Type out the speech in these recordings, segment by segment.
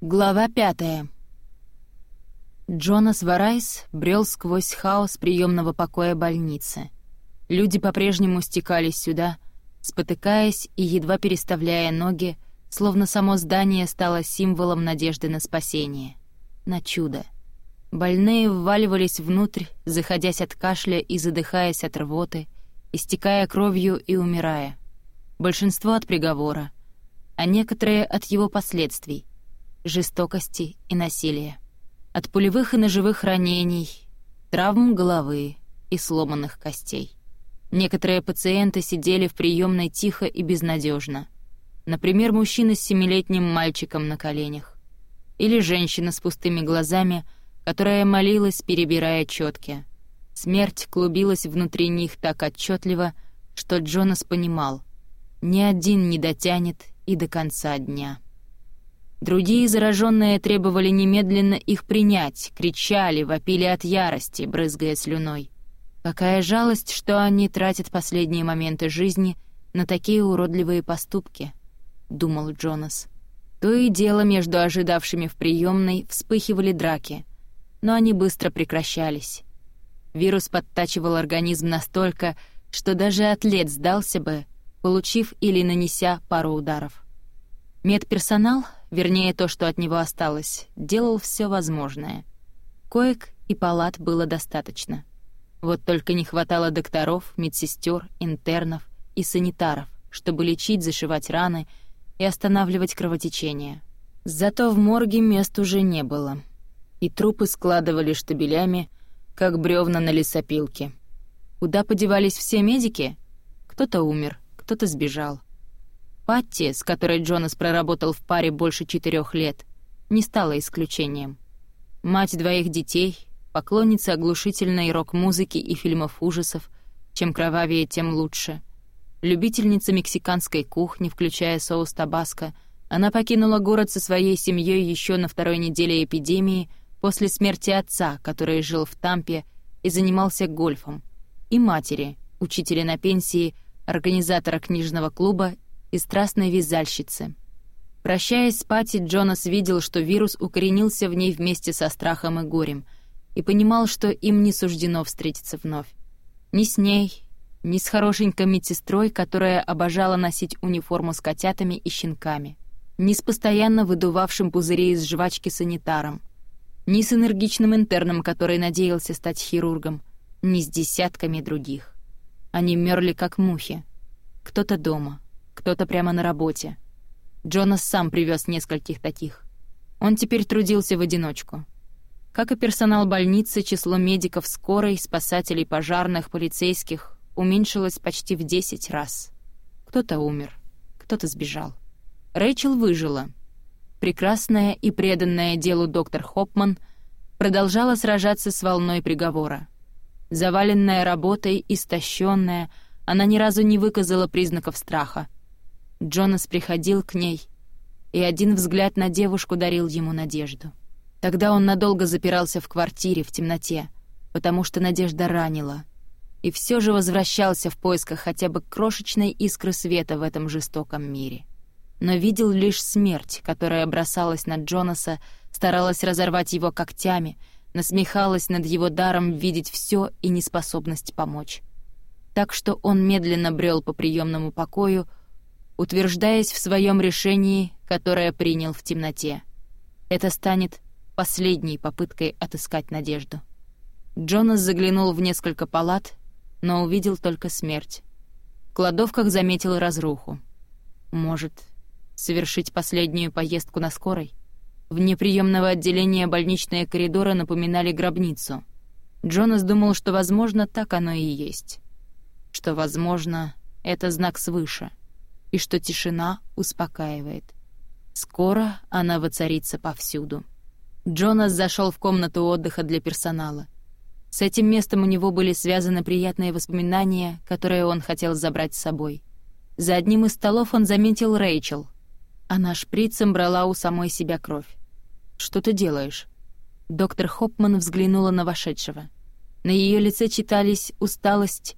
Глава пятая. Джонас Варайс брел сквозь хаос приемного покоя больницы. Люди по-прежнему стекались сюда, спотыкаясь и едва переставляя ноги, словно само здание стало символом надежды на спасение, на чудо. Больные вваливались внутрь, заходясь от кашля и задыхаясь от рвоты, истекая кровью и умирая. Большинство от приговора, а некоторые от его последствий — жестокости и насилия. От пулевых и ножевых ранений, травм головы и сломанных костей. Некоторые пациенты сидели в приемной тихо и безнадежно. Например, мужчина с семилетним мальчиком на коленях. Или женщина с пустыми глазами, которая молилась, перебирая четки. Смерть клубилась внутри них так отчетливо, что Джонас понимал, ни один не дотянет и до конца дня. Другие зараженные требовали немедленно их принять, кричали, вопили от ярости, брызгая слюной. Какая жалость, что они тратят последние моменты жизни на такие уродливые поступки, — думал Джонас. То и дело между ожидавшими в приемной вспыхивали драки, но они быстро прекращались. Вирус подтачивал организм настолько, что даже атлет сдался бы, получив или нанеся пару ударов. Медперсонал — вернее то, что от него осталось, делал все возможное. Коек и палат было достаточно. Вот только не хватало докторов, медсестер, интернов и санитаров, чтобы лечить, зашивать раны и останавливать кровотечение. Зато в морге мест уже не было, и трупы складывали штабелями, как бревна на лесопилке. Куда подевались все медики? Кто-то умер, кто-то сбежал, Патти, с которой Джонас проработал в паре больше четырех лет, не стала исключением. Мать двоих детей, поклонница оглушительной рок-музыки и фильмов ужасов, чем кровавее, тем лучше. Любительница мексиканской кухни, включая соус табаско, она покинула город со своей семьей еще на второй неделе эпидемии после смерти отца, который жил в Тампе и занимался гольфом, и матери, учителя на пенсии, организатора книжного клуба и страстной вязальщицы. Прощаясь с Пати, Джонас видел, что вирус укоренился в ней вместе со страхом и горем, и понимал, что им не суждено встретиться вновь. Ни с ней, ни с хорошенькой медсестрой, которая обожала носить униформу с котятами и щенками, ни с постоянно выдувавшим пузыри из жвачки санитаром, ни с энергичным интерном, который надеялся стать хирургом, ни с десятками других. Они мерли, как мухи. Кто-то дома — кто-то прямо на работе. Джонас сам привез нескольких таких. Он теперь трудился в одиночку. Как и персонал больницы, число медиков скорой, спасателей пожарных, полицейских уменьшилось почти в 10 раз. Кто-то умер, кто-то сбежал. Рэйчел выжила. Прекрасная и преданная делу доктор Хопман продолжала сражаться с волной приговора. Заваленная работой, истощенная, она ни разу не выказала признаков страха — Джонас приходил к ней, и один взгляд на девушку дарил ему надежду. Тогда он надолго запирался в квартире в темноте, потому что надежда ранила, и все же возвращался в поисках хотя бы крошечной искры света в этом жестоком мире. Но видел лишь смерть, которая бросалась на Джонаса, старалась разорвать его когтями, насмехалась над его даром видеть все и неспособность помочь. Так что он медленно брел по приемному покою, утверждаясь в своем решении, которое принял в темноте. Это станет последней попыткой отыскать надежду. Джонас заглянул в несколько палат, но увидел только смерть. В кладовках заметил разруху. Может, совершить последнюю поездку на скорой? Вне приемного отделения больничные коридоры напоминали гробницу. Джонас думал, что, возможно, так оно и есть. Что, возможно, это знак свыше. и что тишина успокаивает. Скоро она воцарится повсюду. Джонас зашел в комнату отдыха для персонала. С этим местом у него были связаны приятные воспоминания, которые он хотел забрать с собой. За одним из столов он заметил Рэйчел. Она шприцем брала у самой себя кровь. «Что ты делаешь?» Доктор Хопман взглянула на вошедшего. На ее лице читались усталость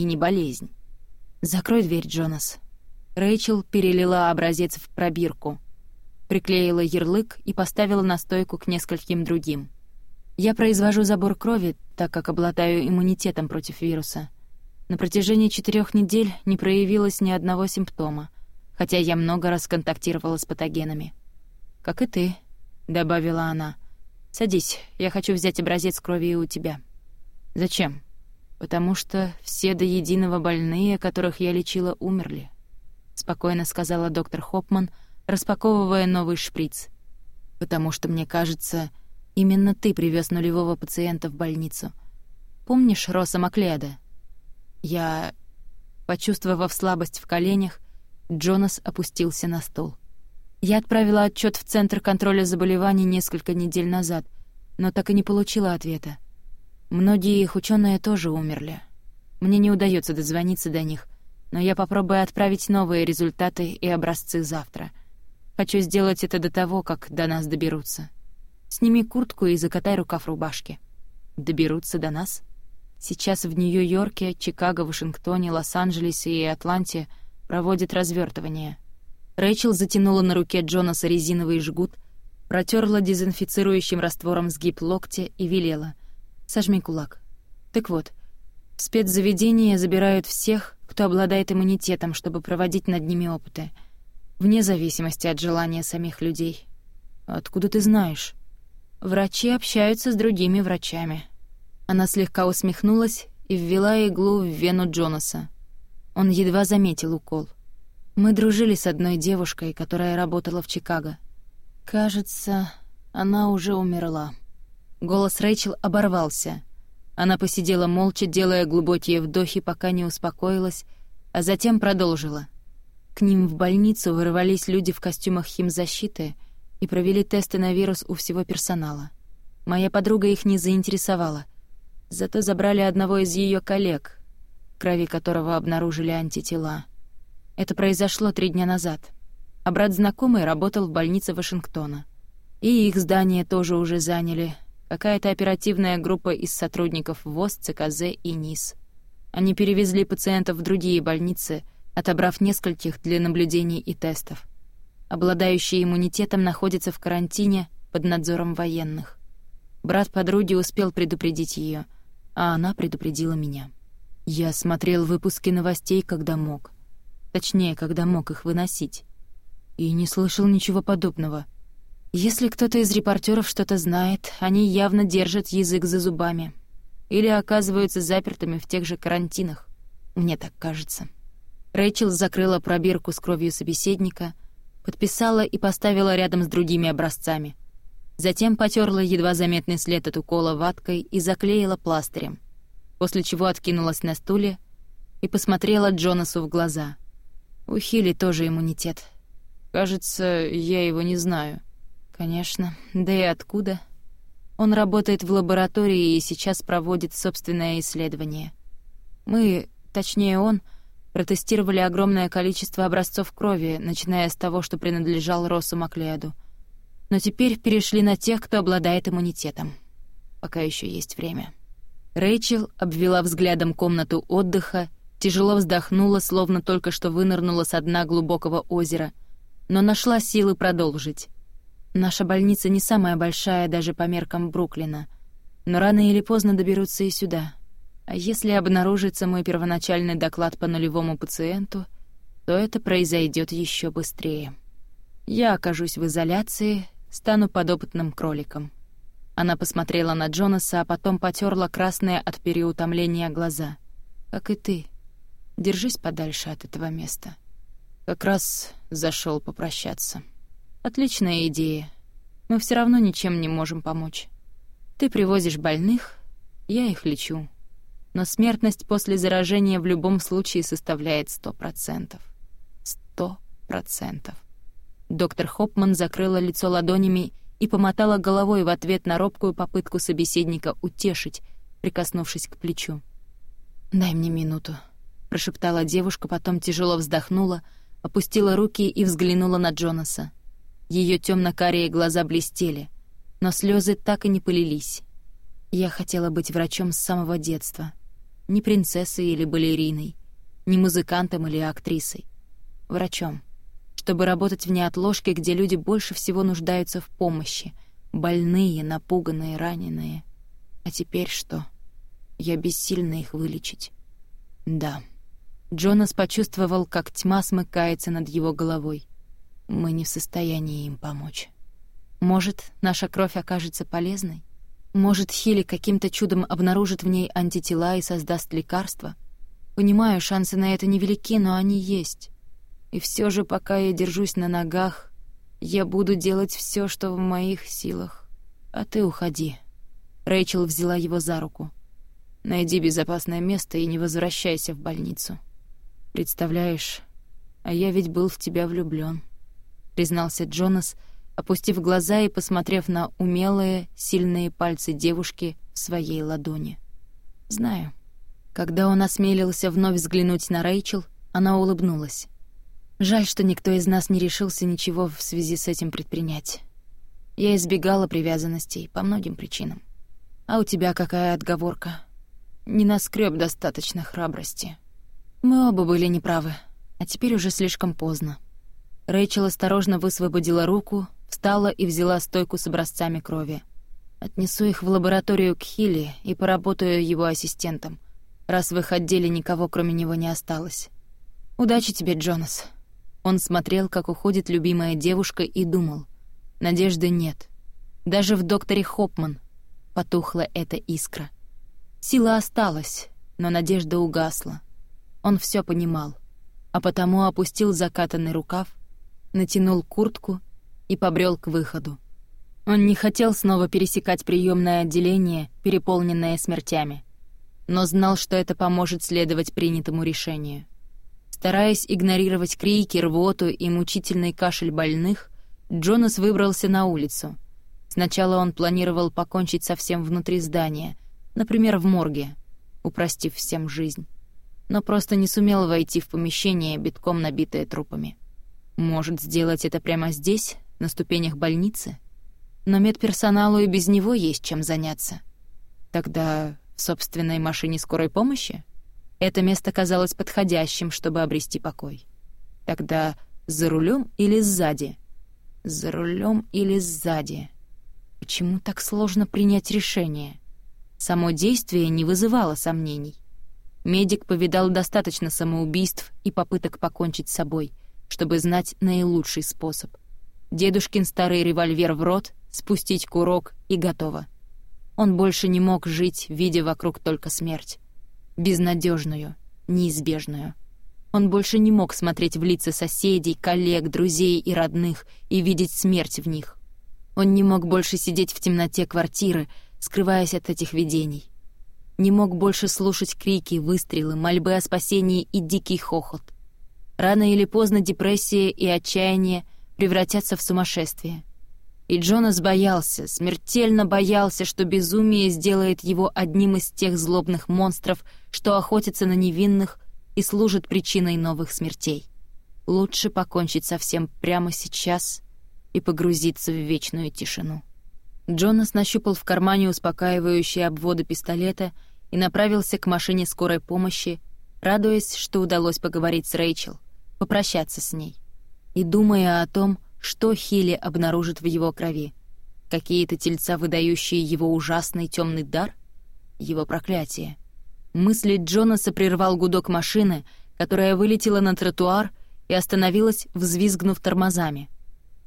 и не болезнь. «Закрой дверь, Джонас». Рэйчел перелила образец в пробирку, приклеила ярлык и поставила на стойку к нескольким другим. «Я произвожу забор крови, так как обладаю иммунитетом против вируса. На протяжении четырех недель не проявилось ни одного симптома, хотя я много раз контактировала с патогенами». «Как и ты», — добавила она. «Садись, я хочу взять образец крови и у тебя». «Зачем?» потому что все до единого больные, которых я лечила, умерли», — спокойно сказала доктор Хопман, распаковывая новый шприц. «Потому что, мне кажется, именно ты привез нулевого пациента в больницу. Помнишь Роса Макледа?» «Я...» Почувствовав слабость в коленях, Джонас опустился на стол. «Я отправила отчет в Центр контроля заболеваний несколько недель назад, но так и не получила ответа. Многие их ученые тоже умерли. Мне не удается дозвониться до них, но я попробую отправить новые результаты и образцы завтра. Хочу сделать это до того, как до нас доберутся. Сними куртку и закатай рукав рубашки. Доберутся до нас? Сейчас в Нью-Йорке, Чикаго, Вашингтоне, Лос-Анджелесе и Атланте проводят развертывание. Рэйчел затянула на руке Джонаса резиновый жгут, протерла дезинфицирующим раствором сгиб локтя и велела. Сожми кулак. Так вот, спецзаведения забирают всех, кто обладает иммунитетом, чтобы проводить над ними опыты. Вне зависимости от желания самих людей. Откуда ты знаешь? Врачи общаются с другими врачами. Она слегка усмехнулась и ввела иглу в вену Джонаса. Он едва заметил укол. Мы дружили с одной девушкой, которая работала в Чикаго. Кажется, она уже умерла. Голос Рэйчел оборвался. Она посидела молча, делая глубокие вдохи, пока не успокоилась, а затем продолжила. К ним в больницу вырывались люди в костюмах химзащиты и провели тесты на вирус у всего персонала. Моя подруга их не заинтересовала. Зато забрали одного из ее коллег, крови которого обнаружили антитела. Это произошло три дня назад. А брат знакомый работал в больнице Вашингтона. И их здание тоже уже заняли — Какая-то оперативная группа из сотрудников ВОЗ, ЦКЗ и НИС. Они перевезли пациентов в другие больницы, отобрав нескольких для наблюдений и тестов. Обладающий иммунитетом находится в карантине под надзором военных. Брат подруги успел предупредить ее, а она предупредила меня. Я смотрел выпуски новостей, когда мог. Точнее, когда мог их выносить. И не слышал ничего подобного. Если кто-то из репортеров что-то знает, они явно держат язык за зубами. Или оказываются запертыми в тех же карантинах. Мне так кажется. Рэйчел закрыла пробирку с кровью собеседника, подписала и поставила рядом с другими образцами. Затем потерла едва заметный след от укола ваткой и заклеила пластырем, после чего откинулась на стуле и посмотрела Джонасу в глаза. У Хилли тоже иммунитет. «Кажется, я его не знаю», конечно. Да и откуда? Он работает в лаборатории и сейчас проводит собственное исследование. Мы, точнее он, протестировали огромное количество образцов крови, начиная с того, что принадлежал Росу Маклеаду, Но теперь перешли на тех, кто обладает иммунитетом. Пока еще есть время. Рэйчел обвела взглядом комнату отдыха, тяжело вздохнула, словно только что вынырнула с дна глубокого озера, но нашла силы продолжить. Наша больница не самая большая даже по меркам Бруклина, но рано или поздно доберутся и сюда. А если обнаружится мой первоначальный доклад по нулевому пациенту, то это произойдет еще быстрее. Я окажусь в изоляции, стану подопытным кроликом. Она посмотрела на Джонаса, а потом потёрла красные от переутомления глаза. «Как и ты. Держись подальше от этого места. Как раз зашел попрощаться». Отличная идея. Мы все равно ничем не можем помочь. Ты привозишь больных, я их лечу. Но смертность после заражения в любом случае составляет сто процентов. Сто процентов. Доктор Хопман закрыла лицо ладонями и помотала головой в ответ на робкую попытку собеседника утешить, прикоснувшись к плечу. «Дай мне минуту», — прошептала девушка, потом тяжело вздохнула, опустила руки и взглянула на Джонаса. Её тёмно-карие глаза блестели, но слёзы так и не полились. Я хотела быть врачом с самого детства. Не принцессой или балериной, не музыкантом или актрисой. Врачом. Чтобы работать в неотложке, где люди больше всего нуждаются в помощи. Больные, напуганные, раненые. А теперь что? Я бессильна их вылечить. Да. Джонас почувствовал, как тьма смыкается над его головой мы не в состоянии им помочь. Может, наша кровь окажется полезной? Может, Хилли каким-то чудом обнаружит в ней антитела и создаст лекарство? Понимаю, шансы на это невелики, но они есть. И все же, пока я держусь на ногах, я буду делать все, что в моих силах. А ты уходи. Рэйчел взяла его за руку. Найди безопасное место и не возвращайся в больницу. Представляешь, а я ведь был в тебя влюблён признался Джонас, опустив глаза и посмотрев на умелые, сильные пальцы девушки в своей ладони. «Знаю». Когда он осмелился вновь взглянуть на Рэйчел, она улыбнулась. «Жаль, что никто из нас не решился ничего в связи с этим предпринять. Я избегала привязанностей по многим причинам. А у тебя какая отговорка? Не наскреб достаточно храбрости. Мы оба были неправы, а теперь уже слишком поздно». Рэйчел осторожно высвободила руку, встала и взяла стойку с образцами крови. «Отнесу их в лабораторию к Хилли и поработаю его ассистентом, раз в их отделе никого кроме него не осталось. Удачи тебе, Джонас». Он смотрел, как уходит любимая девушка, и думал. Надежды нет. Даже в докторе Хопман потухла эта искра. Сила осталась, но надежда угасла. Он все понимал, а потому опустил закатанный рукав, натянул куртку и побрел к выходу. Он не хотел снова пересекать приемное отделение, переполненное смертями, но знал, что это поможет следовать принятому решению. Стараясь игнорировать крики, рвоту и мучительный кашель больных, Джонас выбрался на улицу. Сначала он планировал покончить совсем внутри здания, например, в морге, упростив всем жизнь но просто не сумел войти в помещение, битком набитое трупами. Может, сделать это прямо здесь, на ступенях больницы? Но медперсоналу и без него есть чем заняться. Тогда в собственной машине скорой помощи? Это место казалось подходящим, чтобы обрести покой. Тогда за рулем или сзади? За рулем или сзади? Почему так сложно принять решение? Само действие не вызывало сомнений. Медик повидал достаточно самоубийств и попыток покончить с собой — чтобы знать наилучший способ. Дедушкин старый револьвер в рот, спустить курок и готово. Он больше не мог жить, видя вокруг только смерть. Безнадежную, неизбежную. Он больше не мог смотреть в лица соседей, коллег, друзей и родных и видеть смерть в них. Он не мог больше сидеть в темноте квартиры, скрываясь от этих видений. Не мог больше слушать крики, выстрелы, мольбы о спасении и дикий хохот — Рано или поздно депрессия и отчаяние превратятся в сумасшествие. И Джонас боялся, смертельно боялся, что безумие сделает его одним из тех злобных монстров, что охотятся на невинных и служат причиной новых смертей. Лучше покончить совсем прямо сейчас и погрузиться в вечную тишину. Джонас нащупал в кармане успокаивающие обводы пистолета и направился к машине скорой помощи, радуясь, что удалось поговорить с Рэйчел — попрощаться с ней. И думая о том, что Хилли обнаружит в его крови. Какие-то тельца, выдающие его ужасный темный дар? Его проклятие. Мысли Джонаса прервал гудок машины, которая вылетела на тротуар и остановилась, взвизгнув тормозами.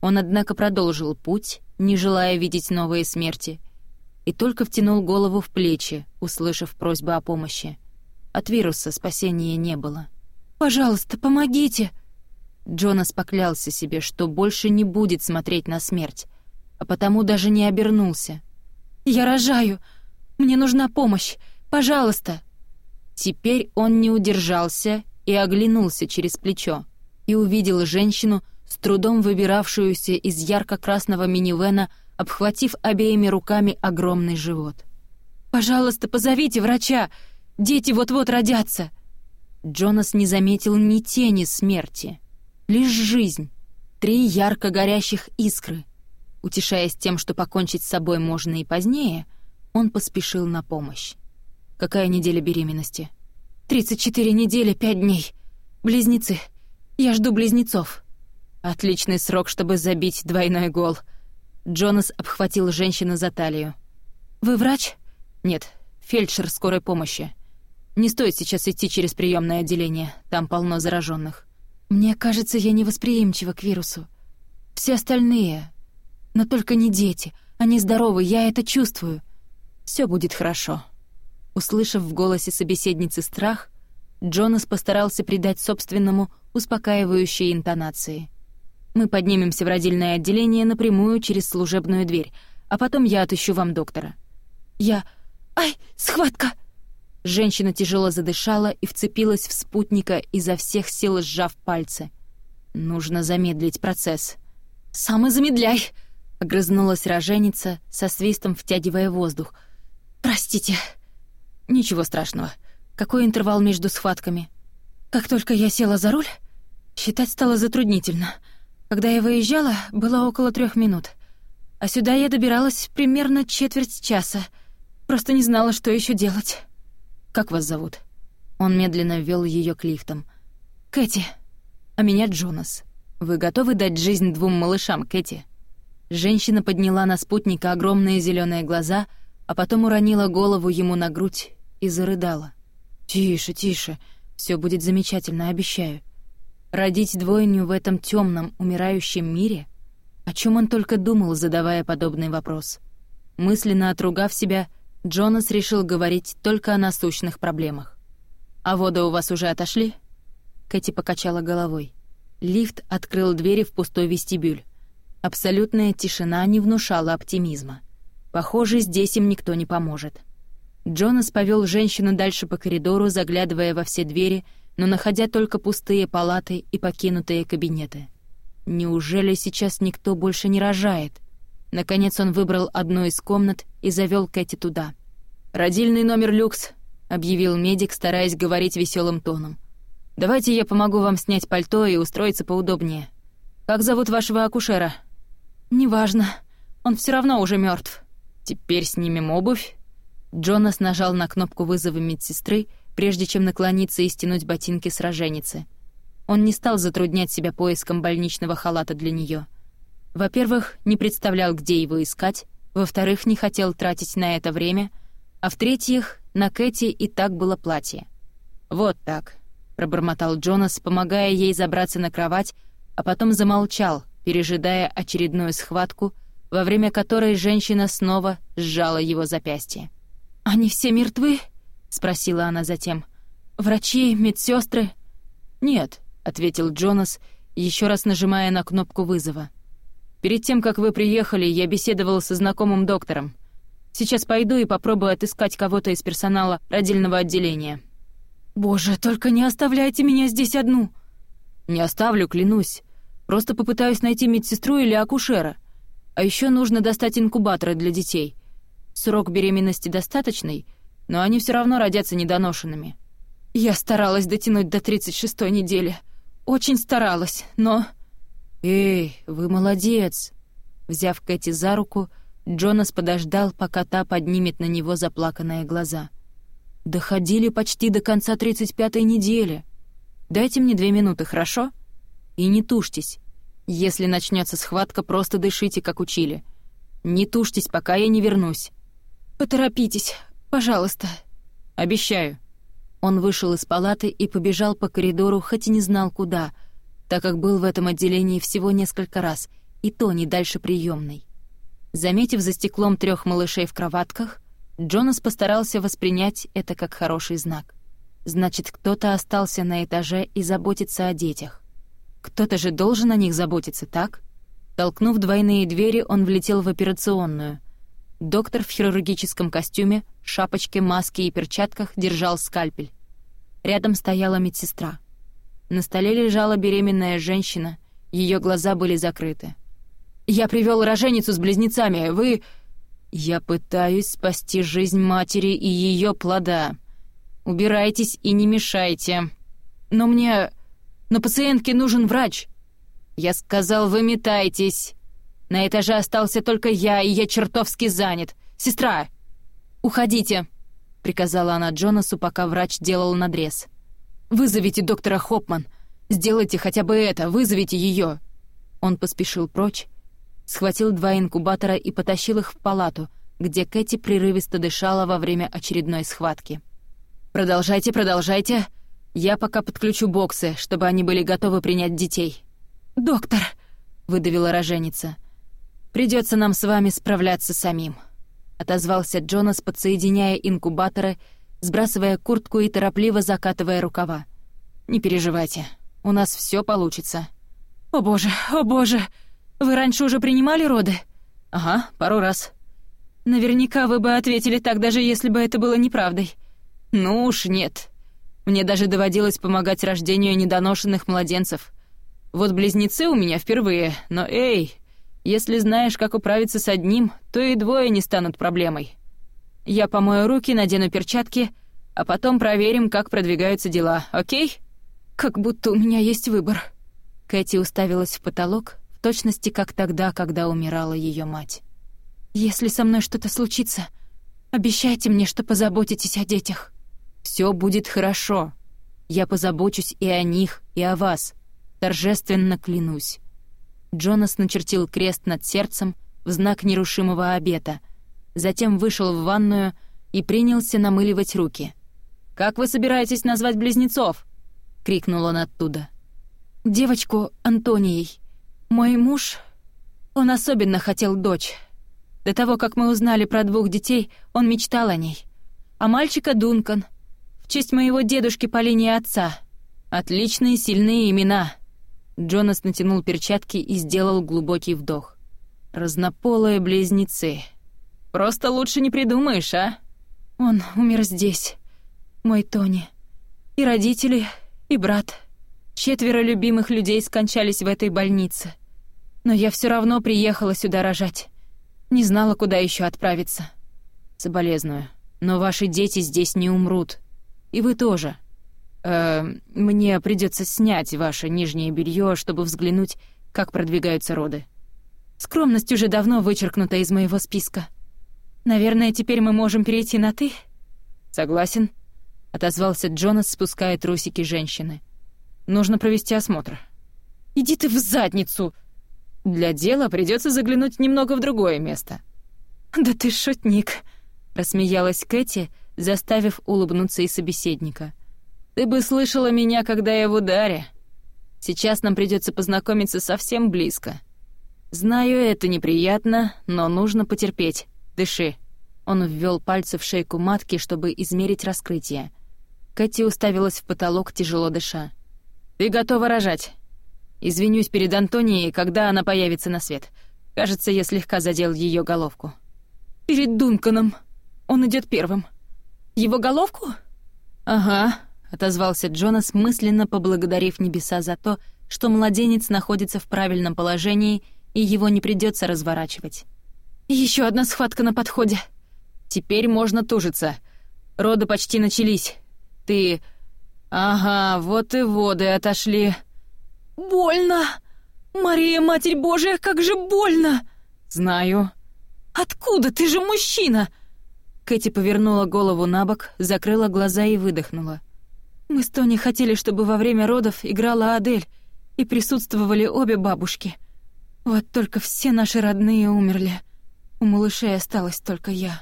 Он, однако, продолжил путь, не желая видеть новые смерти, и только втянул голову в плечи, услышав просьбу о помощи. От вируса спасения не было. «Пожалуйста, помогите!» Джонас поклялся себе, что больше не будет смотреть на смерть, а потому даже не обернулся. «Я рожаю! Мне нужна помощь! Пожалуйста!» Теперь он не удержался и оглянулся через плечо и увидел женщину, с трудом выбиравшуюся из ярко-красного минивэна, обхватив обеими руками огромный живот. «Пожалуйста, позовите врача! Дети вот-вот родятся!» Джонас не заметил ни тени смерти, лишь жизнь, три ярко горящих искры. Утешаясь тем, что покончить с собой можно и позднее, он поспешил на помощь. Какая неделя беременности? 34 недели, пять дней. Близнецы. Я жду близнецов. Отличный срок, чтобы забить двойной гол. Джонас обхватил женщину за талию. Вы врач? Нет, фельдшер скорой помощи. Не стоит сейчас идти через приемное отделение, там полно зараженных. Мне кажется, я невосприимчива к вирусу. Все остальные, но только не дети, они здоровы, я это чувствую. Все будет хорошо. Услышав в голосе собеседницы страх, Джонас постарался придать собственному успокаивающей интонации. Мы поднимемся в родильное отделение напрямую через служебную дверь, а потом я отыщу вам доктора. Я... Ай, схватка! Женщина тяжело задышала и вцепилась в спутника, изо всех сил сжав пальцы. «Нужно замедлить процесс». «Сам и замедляй!» — огрызнулась роженица, со свистом втягивая воздух. «Простите». «Ничего страшного. Какой интервал между схватками?» «Как только я села за руль, считать стало затруднительно. Когда я выезжала, было около трех минут. А сюда я добиралась примерно четверть часа. Просто не знала, что еще делать». «Как вас зовут?» Он медленно ввел ее к лифтам. «Кэти, а меня Джонас. Вы готовы дать жизнь двум малышам, Кэти?» Женщина подняла на спутника огромные зеленые глаза, а потом уронила голову ему на грудь и зарыдала. «Тише, тише, все будет замечательно, обещаю. Родить двойню в этом темном, умирающем мире? О чем он только думал, задавая подобный вопрос?» Мысленно отругав себя, — Джонас решил говорить только о насущных проблемах. «А вода у вас уже отошли?» Кэти покачала головой. Лифт открыл двери в пустой вестибюль. Абсолютная тишина не внушала оптимизма. Похоже, здесь им никто не поможет. Джонас повел женщину дальше по коридору, заглядывая во все двери, но находя только пустые палаты и покинутые кабинеты. «Неужели сейчас никто больше не рожает?» Наконец он выбрал одну из комнат и завёл Кэти туда. «Родильный номер люкс», — объявил медик, стараясь говорить весёлым тоном. «Давайте я помогу вам снять пальто и устроиться поудобнее. Как зовут вашего акушера?» «Неважно. Он всё равно уже мёртв». «Теперь снимем обувь». Джонас нажал на кнопку вызова медсестры, прежде чем наклониться и стянуть ботинки с роженицы. Он не стал затруднять себя поиском больничного халата для неё. Во-первых, не представлял, где его искать, во-вторых, не хотел тратить на это время, а в-третьих, на Кэти и так было платье. «Вот так», — пробормотал Джонас, помогая ей забраться на кровать, а потом замолчал, пережидая очередную схватку, во время которой женщина снова сжала его запястье. «Они все мертвы?» — спросила она затем. «Врачи, медсестры? «Нет», — ответил Джонас, еще раз нажимая на кнопку вызова. Перед тем, как вы приехали, я беседовала со знакомым доктором. Сейчас пойду и попробую отыскать кого-то из персонала родильного отделения». «Боже, только не оставляйте меня здесь одну!» «Не оставлю, клянусь. Просто попытаюсь найти медсестру или акушера. А еще нужно достать инкубаторы для детей. Срок беременности достаточный, но они все равно родятся недоношенными». «Я старалась дотянуть до 36-й недели. Очень старалась, но...» «Эй, вы молодец!» Взяв Кэти за руку, Джонас подождал, пока та поднимет на него заплаканные глаза. «Доходили почти до конца тридцать пятой недели. Дайте мне две минуты, хорошо? И не тушьтесь. Если начнется схватка, просто дышите, как учили. Не тушьтесь, пока я не вернусь. Поторопитесь, пожалуйста. Обещаю». Он вышел из палаты и побежал по коридору, хоть и не знал, куда — так как был в этом отделении всего несколько раз, и то не дальше приемной. Заметив за стеклом трех малышей в кроватках, Джонас постарался воспринять это как хороший знак. Значит, кто-то остался на этаже и заботится о детях. Кто-то же должен о них заботиться, так? Толкнув двойные двери, он влетел в операционную. Доктор в хирургическом костюме, шапочке, маске и перчатках держал скальпель. Рядом стояла медсестра. На столе лежала беременная женщина, ее глаза были закрыты. «Я привел роженицу с близнецами, вы...» «Я пытаюсь спасти жизнь матери и ее плода. Убирайтесь и не мешайте. Но мне... Но пациентке нужен врач». «Я сказал, вы метайтесь. На этаже остался только я, и я чертовски занят. Сестра, уходите!» — приказала она Джонасу, пока врач делал надрез. Вызовите доктора Хопман. Сделайте хотя бы это, вызовите ее. Он поспешил прочь, схватил два инкубатора и потащил их в палату, где Кэти прерывисто дышала во время очередной схватки. «Продолжайте, продолжайте. Я пока подключу боксы, чтобы они были готовы принять детей». «Доктор!» — выдавила роженица. «Придётся нам с вами справляться самим», — отозвался Джонас, подсоединяя инкубаторы — сбрасывая куртку и торопливо закатывая рукава. «Не переживайте, у нас все получится». «О боже, о боже! Вы раньше уже принимали роды?» «Ага, пару раз». «Наверняка вы бы ответили так, даже если бы это было неправдой». «Ну уж нет. Мне даже доводилось помогать рождению недоношенных младенцев. Вот близнецы у меня впервые, но эй, если знаешь, как управиться с одним, то и двое не станут проблемой». Я помою руки, надену перчатки, а потом проверим, как продвигаются дела, окей? Как будто у меня есть выбор». Кэти уставилась в потолок, в точности как тогда, когда умирала ее мать. «Если со мной что-то случится, обещайте мне, что позаботитесь о детях». Все будет хорошо. Я позабочусь и о них, и о вас. Торжественно клянусь». Джонас начертил крест над сердцем в знак нерушимого обета — затем вышел в ванную и принялся намыливать руки. «Как вы собираетесь назвать близнецов?» — крикнул он оттуда. «Девочку Антонией. Мой муж... Он особенно хотел дочь. До того, как мы узнали про двух детей, он мечтал о ней. А мальчика Дункан. В честь моего дедушки по линии отца. Отличные сильные имена». Джонас натянул перчатки и сделал глубокий вдох. «Разнополые близнецы». Просто лучше не придумаешь, а? Он умер здесь, мой Тони. И родители, и брат. Четверо любимых людей скончались в этой больнице. Но я все равно приехала сюда рожать. Не знала, куда еще отправиться. Соболезную. Но ваши дети здесь не умрут. И вы тоже. Э, мне придется снять ваше нижнее белье, чтобы взглянуть, как продвигаются роды. Скромность уже давно вычеркнута из моего списка. Наверное, теперь мы можем перейти на «ты»?» «Согласен», — отозвался Джонас, спуская трусики женщины. «Нужно провести осмотр». «Иди ты в задницу!» «Для дела придется заглянуть немного в другое место». «Да ты шутник», — рассмеялась Кэти, заставив улыбнуться и собеседника. «Ты бы слышала меня, когда я в ударе. Сейчас нам придется познакомиться совсем близко. Знаю, это неприятно, но нужно потерпеть». Дыши. Он ввел пальцы в шейку матки, чтобы измерить раскрытие. Кэти уставилась в потолок, тяжело дыша. «Ты готова рожать?» «Извинюсь перед Антонией, когда она появится на свет. Кажется, я слегка задел ее головку». «Перед Дунканом. Он идет первым. Его головку?» «Ага», — отозвался Джонас, мысленно поблагодарив небеса за то, что младенец находится в правильном положении и его не придется разворачивать. Еще одна схватка на подходе. Теперь можно тужиться. Роды почти начались. Ты... Ага, вот и воды отошли. Больно! Мария, Матерь Божия, как же больно! Знаю. Откуда? Ты же мужчина! Кэти повернула голову на бок, закрыла глаза и выдохнула. «Мы с Тони хотели, чтобы во время родов играла Адель, и присутствовали обе бабушки. Вот только все наши родные умерли. У малышей осталась только я.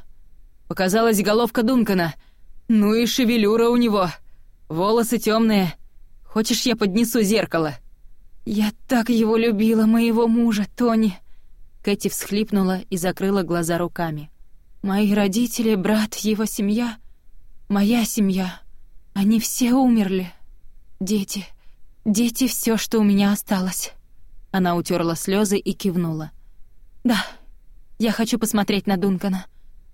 Показалась головка Дункана. Ну и шевелюра у него. Волосы темные. Хочешь, я поднесу зеркало? Я так его любила, моего мужа, Тони. Кэти всхлипнула и закрыла глаза руками. Мои родители, брат, его семья, моя семья. Они все умерли. Дети. Дети все, что у меня осталось. Она утерла слезы и кивнула. Да. Я хочу посмотреть на Дункана.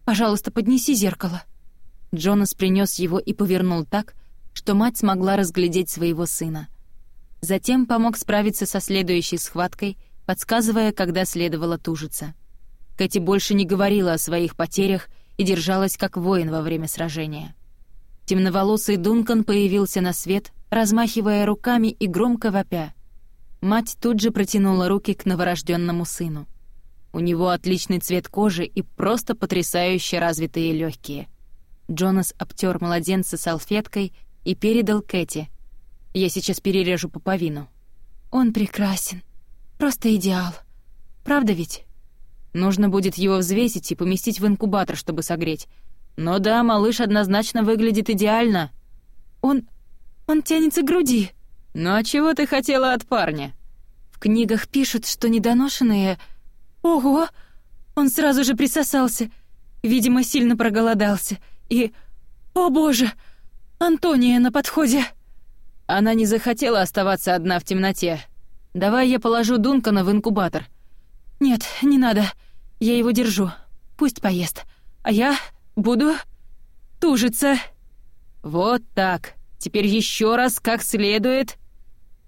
Пожалуйста, поднеси зеркало». Джонас принес его и повернул так, что мать смогла разглядеть своего сына. Затем помог справиться со следующей схваткой, подсказывая, когда следовало тужиться. Кэти больше не говорила о своих потерях и держалась как воин во время сражения. Темноволосый Дункан появился на свет, размахивая руками и громко вопя. Мать тут же протянула руки к новорожденному сыну. У него отличный цвет кожи и просто потрясающе развитые легкие. Джонас обтер младенца салфеткой и передал Кэти. «Я сейчас перережу пуповину». «Он прекрасен. Просто идеал. Правда ведь?» «Нужно будет его взвесить и поместить в инкубатор, чтобы согреть. Но да, малыш однозначно выглядит идеально». «Он... он тянется к груди». «Ну а чего ты хотела от парня?» «В книгах пишут, что недоношенные...» Ого! Он сразу же присосался. Видимо, сильно проголодался. И... О боже! Антония на подходе! Она не захотела оставаться одна в темноте. Давай я положу Дункана в инкубатор. Нет, не надо. Я его держу. Пусть поест. А я буду... тужиться. Вот так. Теперь еще раз как следует.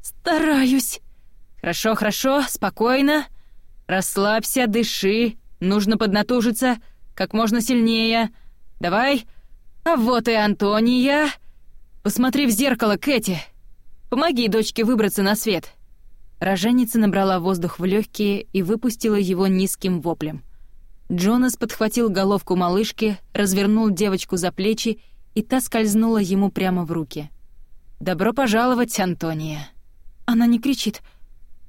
Стараюсь. Хорошо, хорошо, спокойно. Спокойно. Расслабься, дыши. Нужно поднатужиться как можно сильнее. Давай. А вот и Антония. Посмотри в зеркало, Кэти. Помоги дочке выбраться на свет. Роженица набрала воздух в легкие и выпустила его низким воплем. Джонас подхватил головку малышки, развернул девочку за плечи, и та скользнула ему прямо в руки. «Добро пожаловать, Антония!» «Она не кричит.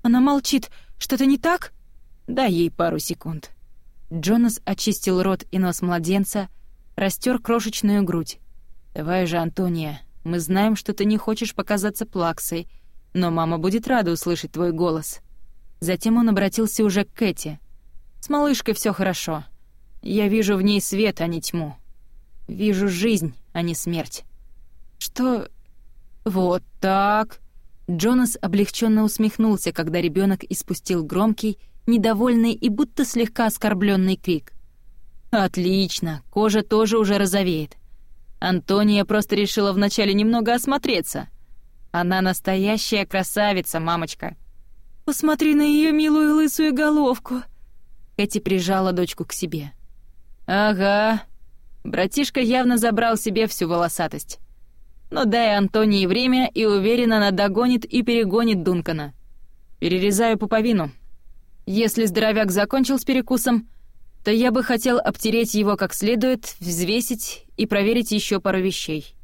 Она молчит. Что-то не так?» Дай ей пару секунд». Джонас очистил рот и нос младенца, растер крошечную грудь. «Давай же, Антония, мы знаем, что ты не хочешь показаться плаксой, но мама будет рада услышать твой голос». Затем он обратился уже к Кэти. «С малышкой все хорошо. Я вижу в ней свет, а не тьму. Вижу жизнь, а не смерть». «Что... вот так...» Джонас облегченно усмехнулся, когда ребенок испустил громкий, недовольный и будто слегка оскорбленный крик. «Отлично, кожа тоже уже розовеет. Антония просто решила вначале немного осмотреться. Она настоящая красавица, мамочка». «Посмотри на ее милую лысую головку!» Кэти прижала дочку к себе. «Ага». Братишка явно забрал себе всю волосатость. Но дай Антонии время, и уверена, она догонит и перегонит Дункана. «Перерезаю пуповину», если здоровяк закончил с перекусом, то я бы хотел обтереть его как следует, взвесить и проверить еще пару вещей.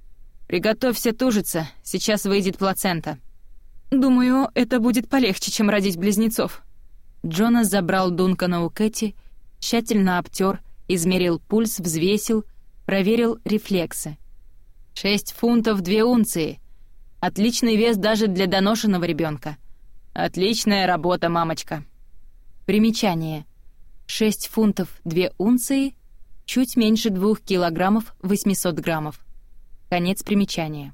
Приготовься тужиться, сейчас выйдет плацента. Думаю, это будет полегче, чем родить близнецов. Джонас забрал Дункана у Кэти, тщательно обтер, измерил пульс, взвесил, проверил рефлексы. Шесть фунтов две унции. Отличный вес даже для доношенного ребенка. Отличная работа, мамочка. Примечание. 6 фунтов 2 унции, чуть меньше 2 килограммов 800 граммов. Конец примечания.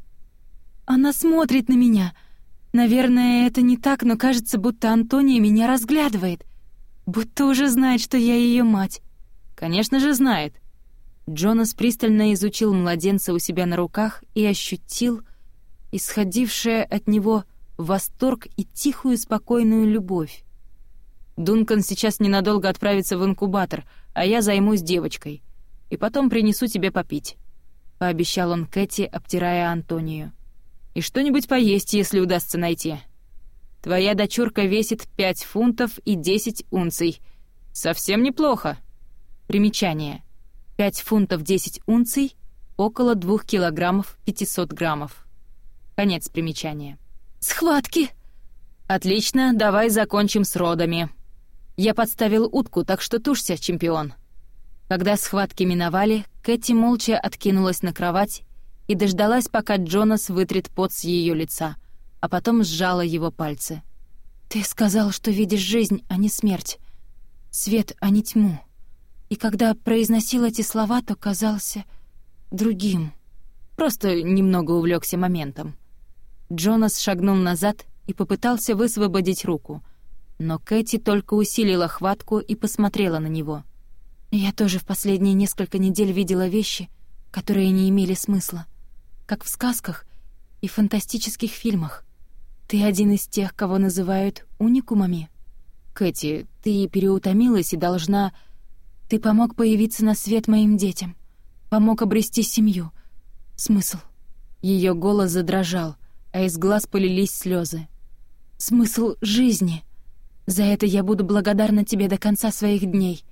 Она смотрит на меня. Наверное, это не так, но кажется, будто Антония меня разглядывает. Будто уже знает, что я ее мать. Конечно же, знает. Джонас пристально изучил младенца у себя на руках и ощутил исходившее от него восторг и тихую спокойную любовь. Дункан сейчас ненадолго отправится в инкубатор, а я займусь девочкой. И потом принесу тебе попить», — пообещал он Кэти, обтирая Антонию. «И что-нибудь поесть, если удастся найти. Твоя дочурка весит 5 фунтов и 10 унций. Совсем неплохо». Примечание. 5 фунтов 10 унций — около 2 килограммов 500 граммов. Конец примечания. «Схватки!» «Отлично, давай закончим с родами», я подставил утку, так что тушься, чемпион. Когда схватки миновали, Кэти молча откинулась на кровать и дождалась, пока Джонас вытрет пот с ее лица, а потом сжала его пальцы. «Ты сказал, что видишь жизнь, а не смерть. Свет, а не тьму. И когда произносил эти слова, то казался другим. Просто немного увлекся моментом». Джонас шагнул назад и попытался высвободить руку — но Кэти только усилила хватку и посмотрела на него. «Я тоже в последние несколько недель видела вещи, которые не имели смысла. Как в сказках и фантастических фильмах. Ты один из тех, кого называют уникумами». «Кэти, ты переутомилась и должна...» «Ты помог появиться на свет моим детям. Помог обрести семью. Смысл». Ее голос задрожал, а из глаз полились слезы. «Смысл жизни!» За это я буду благодарна тебе до конца своих дней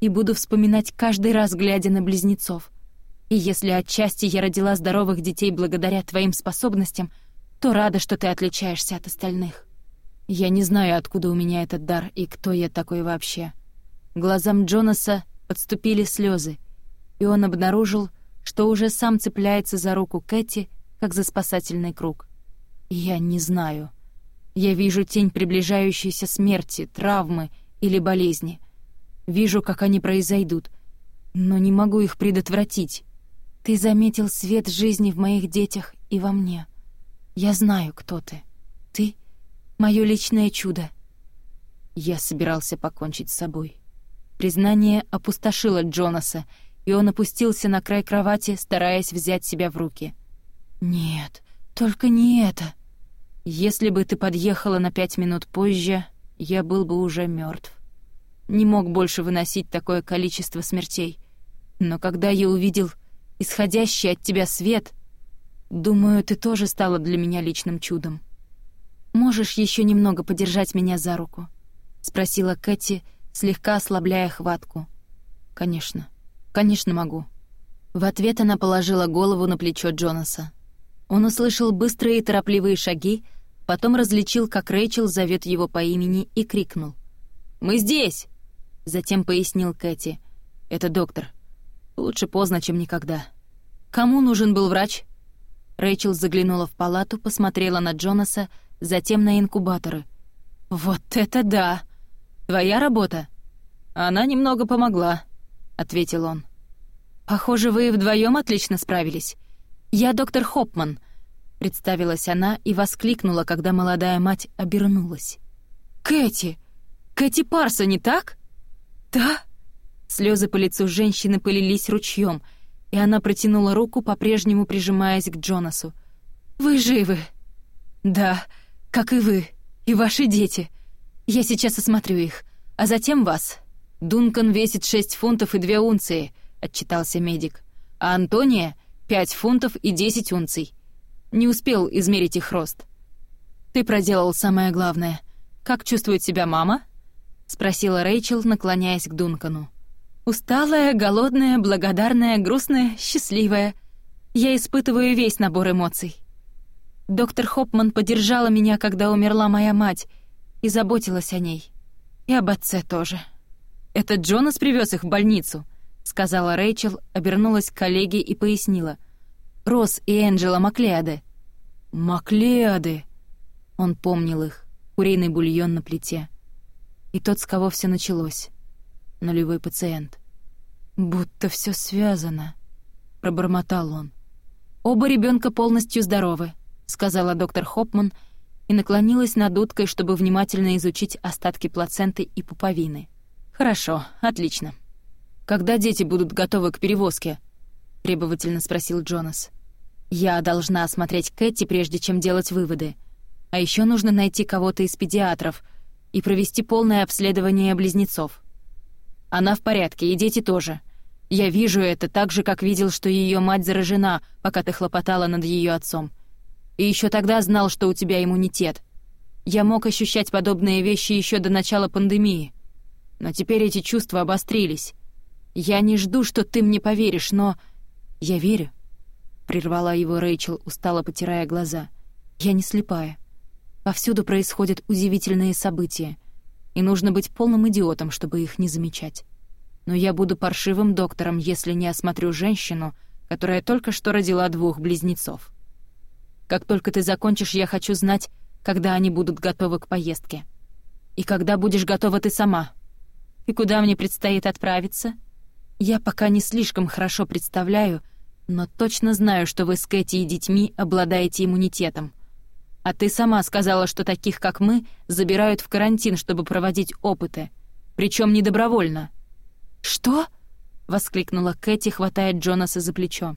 и буду вспоминать каждый раз, глядя на близнецов. И если отчасти я родила здоровых детей благодаря твоим способностям, то рада, что ты отличаешься от остальных. Я не знаю, откуда у меня этот дар и кто я такой вообще. Глазам Джонаса подступили слезы, и он обнаружил, что уже сам цепляется за руку Кэти, как за спасательный круг. «Я не знаю», я вижу тень приближающейся смерти, травмы или болезни. Вижу, как они произойдут, но не могу их предотвратить. Ты заметил свет жизни в моих детях и во мне. Я знаю, кто ты. Ты — мое личное чудо. Я собирался покончить с собой. Признание опустошило Джонаса, и он опустился на край кровати, стараясь взять себя в руки. «Нет, только не это!» Если бы ты подъехала на пять минут позже, я был бы уже мертв. Не мог больше выносить такое количество смертей. Но когда я увидел исходящий от тебя свет, думаю, ты тоже стала для меня личным чудом. Можешь еще немного подержать меня за руку?» — спросила Кэти, слегка ослабляя хватку. «Конечно. Конечно могу». В ответ она положила голову на плечо Джонаса. Он услышал быстрые и торопливые шаги, потом различил, как Рэйчел зовет его по имени и крикнул. «Мы здесь!» Затем пояснил Кэти. «Это доктор. Лучше поздно, чем никогда». «Кому нужен был врач?» Рэйчел заглянула в палату, посмотрела на Джонаса, затем на инкубаторы. «Вот это да! Твоя работа?» «Она немного помогла», — ответил он. «Похоже, вы вдвоем отлично справились. «Я доктор Хопман», — представилась она и воскликнула, когда молодая мать обернулась. «Кэти! Кэти Парса, не так?» «Да?» Слезы по лицу женщины полились ручьем, и она протянула руку, по-прежнему прижимаясь к Джонасу. «Вы живы?» «Да, как и вы, и ваши дети. Я сейчас осмотрю их, а затем вас. Дункан весит шесть фунтов и две унции», — отчитался медик. «А Антония 5 фунтов и 10 унций. Не успел измерить их рост. «Ты проделал самое главное. Как чувствует себя мама?» — спросила Рэйчел, наклоняясь к Дункану. «Усталая, голодная, благодарная, грустная, счастливая. Я испытываю весь набор эмоций. Доктор Хопман поддержала меня, когда умерла моя мать, и заботилась о ней. И об отце тоже. Это Джонас привез их в больницу —— сказала Рэйчел, обернулась к коллеге и пояснила. «Росс и Энджела Маклеады». «Маклеады!» Он помнил их. Куриный бульон на плите. И тот, с кого все началось. Нулевой пациент. «Будто все связано», — пробормотал он. «Оба ребенка полностью здоровы», — сказала доктор Хопман и наклонилась над уткой, чтобы внимательно изучить остатки плаценты и пуповины. «Хорошо, отлично. «Когда дети будут готовы к перевозке?» — требовательно спросил Джонас. «Я должна осмотреть Кэти, прежде чем делать выводы. А еще нужно найти кого-то из педиатров и провести полное обследование близнецов. Она в порядке, и дети тоже. Я вижу это так же, как видел, что ее мать заражена, пока ты хлопотала над ее отцом. И еще тогда знал, что у тебя иммунитет. Я мог ощущать подобные вещи еще до начала пандемии. Но теперь эти чувства обострились. «Я не жду, что ты мне поверишь, но...» «Я верю», — прервала его Рэйчел, устало потирая глаза. «Я не слепая. Повсюду происходят удивительные события, и нужно быть полным идиотом, чтобы их не замечать. Но я буду паршивым доктором, если не осмотрю женщину, которая только что родила двух близнецов. Как только ты закончишь, я хочу знать, когда они будут готовы к поездке. И когда будешь готова ты сама. И куда мне предстоит отправиться?» Я пока не слишком хорошо представляю, но точно знаю, что вы с Кэти и детьми обладаете иммунитетом. А ты сама сказала, что таких, как мы, забирают в карантин, чтобы проводить опыты. Причем недобровольно». «Что?» — воскликнула Кэти, хватая Джонаса за плечо.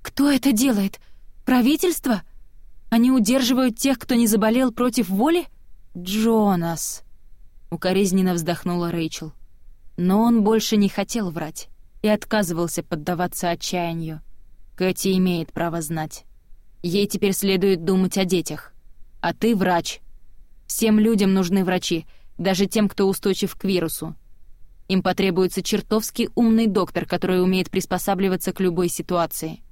«Кто это делает? Правительство? Они удерживают тех, кто не заболел против воли? Джонас!» — укоризненно вздохнула Рэйчел. Но он больше не хотел врать и отказывался поддаваться отчаянию. Кэти имеет право знать. Ей теперь следует думать о детях. А ты врач. Всем людям нужны врачи, даже тем, кто устойчив к вирусу. Им потребуется чертовски умный доктор, который умеет приспосабливаться к любой ситуации.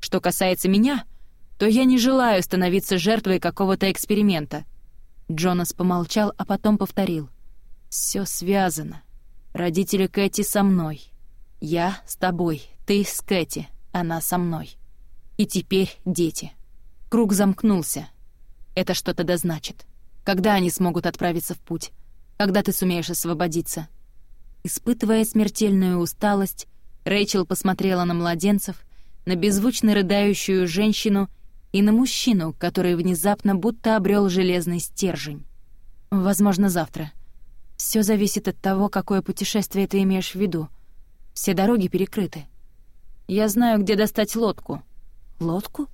Что касается меня, то я не желаю становиться жертвой какого-то эксперимента». Джонас помолчал, а потом повторил. «Всё связано. Родители Кэти со мной. Я с тобой, ты с Кэти, она со мной. И теперь дети. Круг замкнулся. Это что-то дозначит. Когда они смогут отправиться в путь? Когда ты сумеешь освободиться?» Испытывая смертельную усталость, Рэйчел посмотрела на младенцев, на беззвучно рыдающую женщину и на мужчину, который внезапно будто обрел железный стержень. «Возможно, завтра», все зависит от того, какое путешествие ты имеешь в виду. Все дороги перекрыты. Я знаю, где достать лодку». «Лодку?»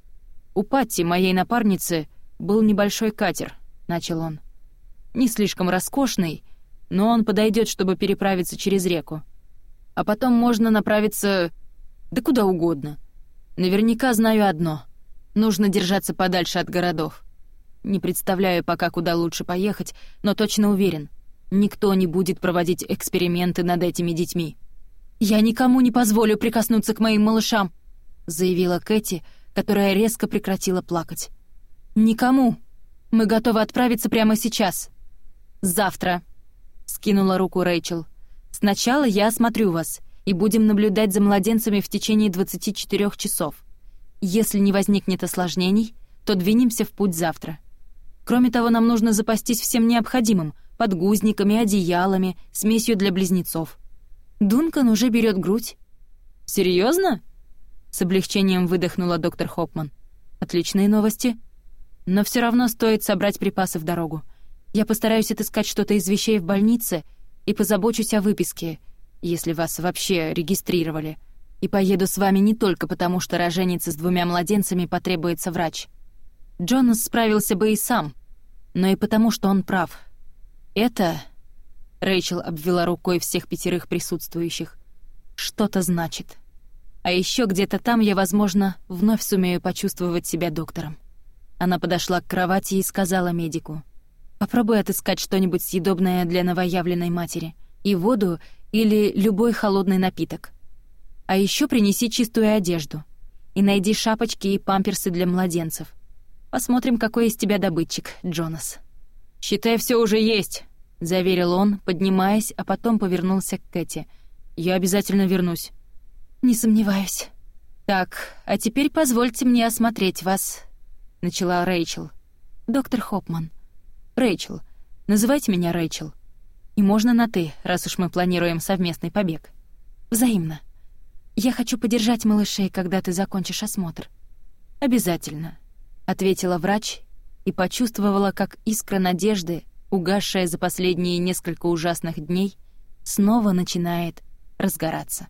«У Патти, моей напарницы, был небольшой катер», — начал он. «Не слишком роскошный, но он подойдет, чтобы переправиться через реку. А потом можно направиться... да куда угодно. Наверняка знаю одно. Нужно держаться подальше от городов. Не представляю пока, куда лучше поехать, но точно уверен — Никто не будет проводить эксперименты над этими детьми. «Я никому не позволю прикоснуться к моим малышам», — заявила Кэти, которая резко прекратила плакать. «Никому. Мы готовы отправиться прямо сейчас. Завтра», — скинула руку Рэйчел. «Сначала я осмотрю вас, и будем наблюдать за младенцами в течение 24 часов. Если не возникнет осложнений, то двинемся в путь завтра. Кроме того, нам нужно запастись всем необходимым — подгузниками, одеялами, смесью для близнецов. Дункан уже берет грудь. Серьезно? С облегчением выдохнула доктор Хопман. «Отличные новости. Но все равно стоит собрать припасы в дорогу. Я постараюсь отыскать что-то из вещей в больнице и позабочусь о выписке, если вас вообще регистрировали. И поеду с вами не только потому, что роженице с двумя младенцами потребуется врач. Джонас справился бы и сам, но и потому, что он прав. «Это...» — Рэйчел обвела рукой всех пятерых присутствующих. «Что-то значит. А еще где-то там я, возможно, вновь сумею почувствовать себя доктором». Она подошла к кровати и сказала медику. «Попробуй отыскать что-нибудь съедобное для новоявленной матери. И воду, или любой холодный напиток. А еще принеси чистую одежду. И найди шапочки и памперсы для младенцев. Посмотрим, какой из тебя добытчик, Джонас». «Считай, все уже есть», — заверил он, поднимаясь, а потом повернулся к Кэти. «Я обязательно вернусь». «Не сомневаюсь». «Так, а теперь позвольте мне осмотреть вас», — начала Рэйчел. «Доктор Хопман». «Рэйчел. Называйте меня Рэйчел. И можно на «ты», раз уж мы планируем совместный побег». «Взаимно. Я хочу подержать малышей, когда ты закончишь осмотр». «Обязательно», — ответила врач и почувствовала, как искра надежды, угасшая за последние несколько ужасных дней, снова начинает разгораться.